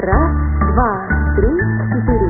Раз, два, три, четыре.